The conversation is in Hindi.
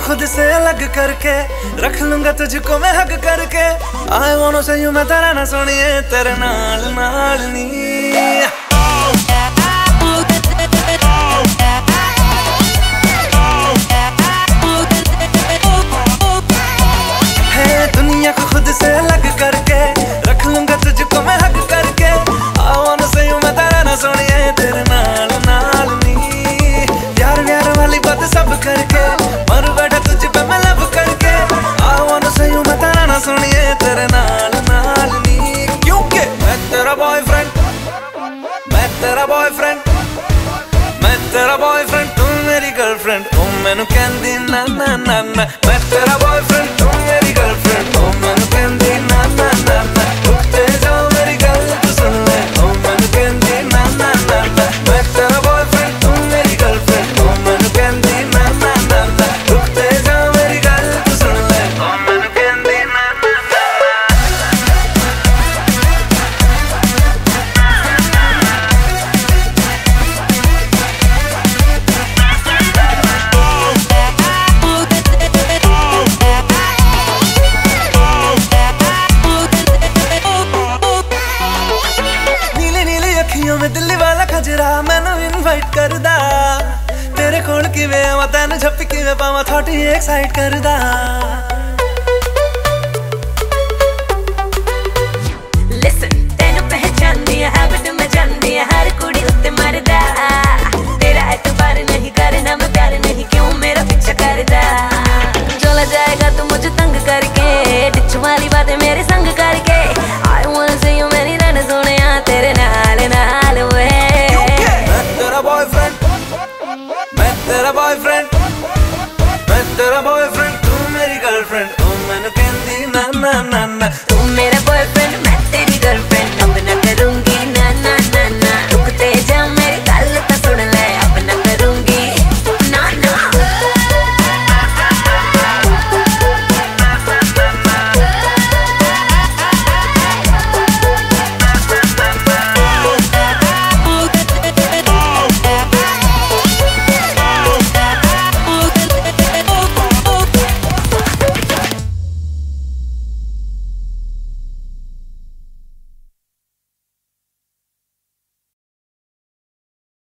खुद से अलग करके रख लूँगा तुझको मैं हग करके। आए वो टू से यू मैं तेरा ना सुनिए, तेरे नाल नाल नी। Mettere boyfriend. Mettere boyfriend. Mettere boyfriend. Tu mi girlfriend. Un menu candy na na na na. Mettere boyfriend. ਕਾਲਾ ਖਜਰਾ ਮੈਨੂੰ ਇਨਵਾਈਟ ਕਰਦਾ। ਤੇਰੇ ਕੋਲ ਕਿਵੇਂ ਆਵਾਂ, ਤੈਨੂੰ ਝੱਪ ਕਿਵੇਂ ਪਾਵਾਂ ਥੋੜੀ ਐਕਸਾਈਟ ਕਰਦਾ। तेरा बॉयफ्रेंड तू मेरी गर्लफ्रेंड ओ मैनू कहंदी ना ना ना ना तू मेरे